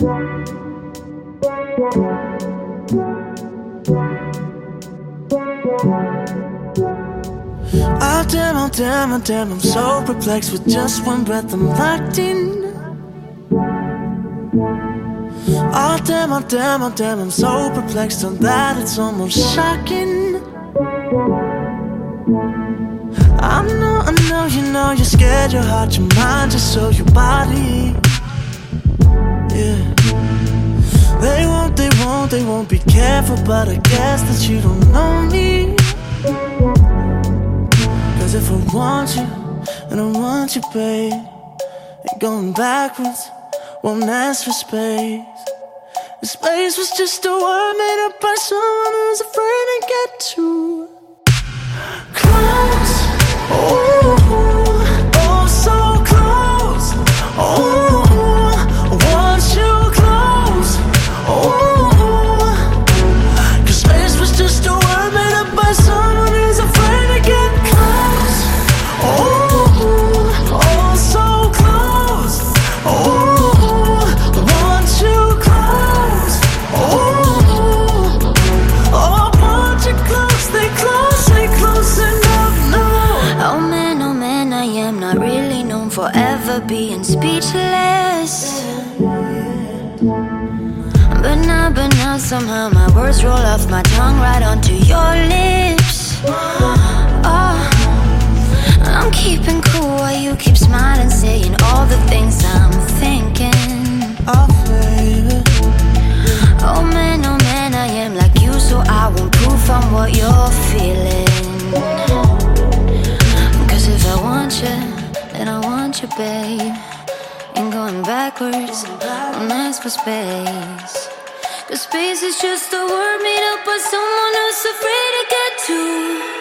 Oh damn, oh damn, oh damn, I'm so perplexed with just one breath I'm locked in. Oh damn, oh damn, oh damn, I'm so perplexed on that it's almost shocking. I know, I know, you know, you're scared, your heart, your mind, just so your body. They won't, be careful, but I guess that you don't know me. Cause if I want you, and I want you, babe, ain't going backwards, won't ask for space. The space was just a word made up by someone who's afraid to get too really known for ever being speechless. But now, but now, somehow my words roll off my tongue right onto your lips. Oh, I'm keeping cool while you keep smiling, saying all the things I'm thinking. Oh. Man, oh man, I am like you, so I won't prove from what you're feeling. Backwards, don't ask for space. Cause space is just a word made up by someone who's afraid to get too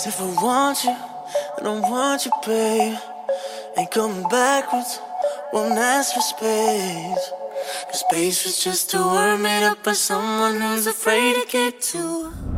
Cause if I want you, I don't want you, babe. Ain't coming backwards, won't ask for space. Cause space was just a word made up by someone who's afraid to get too.